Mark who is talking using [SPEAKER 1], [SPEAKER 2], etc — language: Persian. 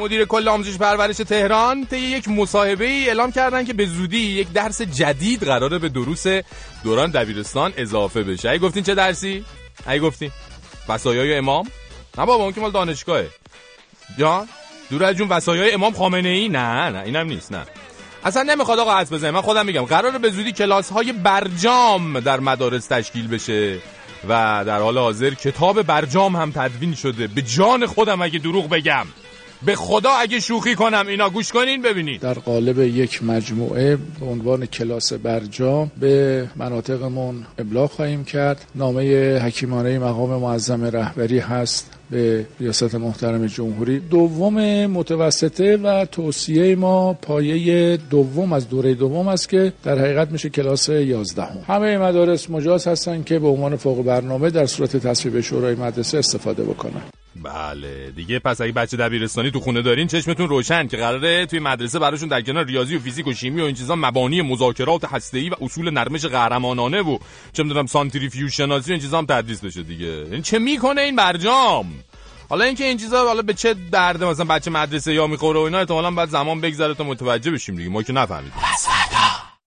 [SPEAKER 1] مدیر کل آموزش پرورش تهران طی یک مصاحبه ای اعلام کردن که به زودی یک درس جدید قراره به دروس دوران دبیرستان اضافه بشه. ای گفتین چه درسی؟ ای گفتین وصایای امام؟ نه بابا اون که مال دانشگاهه. جان دور از جون وصایای امام خامنه ای نه نه اینم نیست نه. اصلا نمی‌خواد آقا حدس بزنه. من خودم میگم قراره به زودی کلاس های برجام در مدارس تشکیل بشه و در حال حاضر کتاب برجام هم تدوین شده. به جان خودم اگه دروغ بگم. به خدا اگه شوخی کنم اینا گوش کنین ببینید
[SPEAKER 2] در قالب یک مجموعه به عنوان کلاس برجام به مناطقمون ابلاغ خواهیم کرد. نامه حکیمانه مقام معظم رهبری هست به ریاست محترم جمهوری. دوم متوسطه و توصیه ما پایه دوم از دوره دوم است که در حقیقت میشه کلاس 11 هم. همه مدارس مجاز هستن که به عنوان فوق برنامه در صورت تصویب شورای مدرسه استفاده بکنن.
[SPEAKER 1] بله. دیگه پس اگه بچه دبیرستانی تو خونه دارین چشمتون روشن که قراره توی مدرسه براشون در کنار ریاضی و فیزیک و شیمی و این چیزا مبانی مذاکرات هسته‌ای و اصول نرمش قهرمانانه و چه می‌دونم سانتریفیوژ شناسی و این چیزا هم تدریس بشه دیگه. این چه می‌کنه این برجام؟ حالا اینکه این چیزا حالا به چه درد مثلا بچه مدرسه یا می‌خوره و اینا احتمالاً بعد زمان بگذره تا متوجه بشیم دیگه. ما که نفهمیدیم.